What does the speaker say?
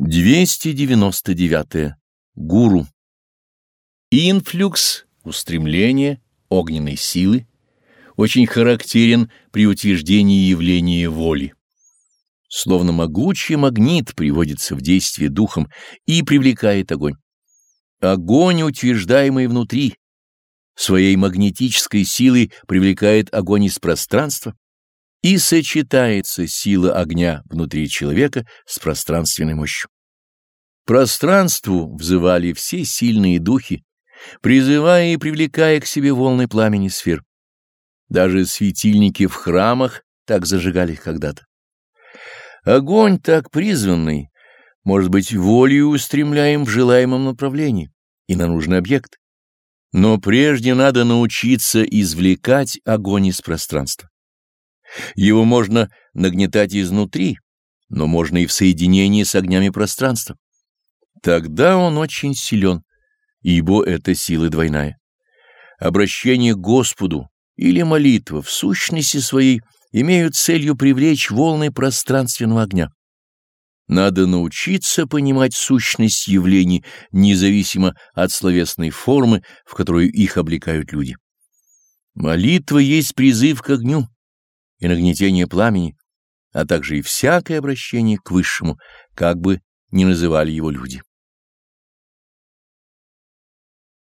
299. Гуру. Инфлюкс, устремление огненной силы, очень характерен при утверждении явления воли. Словно могучий магнит приводится в действие духом и привлекает огонь. Огонь, утверждаемый внутри, своей магнетической силой привлекает огонь из пространства, и сочетается сила огня внутри человека с пространственной мощью. Пространству взывали все сильные духи, призывая и привлекая к себе волны пламени сфер. Даже светильники в храмах так зажигали когда-то. Огонь так призванный может быть волею устремляем в желаемом направлении и на нужный объект. Но прежде надо научиться извлекать огонь из пространства. Его можно нагнетать изнутри, но можно и в соединении с огнями пространства. Тогда он очень силен, ибо это сила двойная. Обращение к Господу или молитва в сущности своей имеют целью привлечь волны пространственного огня. Надо научиться понимать сущность явлений независимо от словесной формы, в которую их облекают люди. Молитва есть призыв к огню, и нагнетение пламени, а также и всякое обращение к Высшему, как бы ни называли его люди.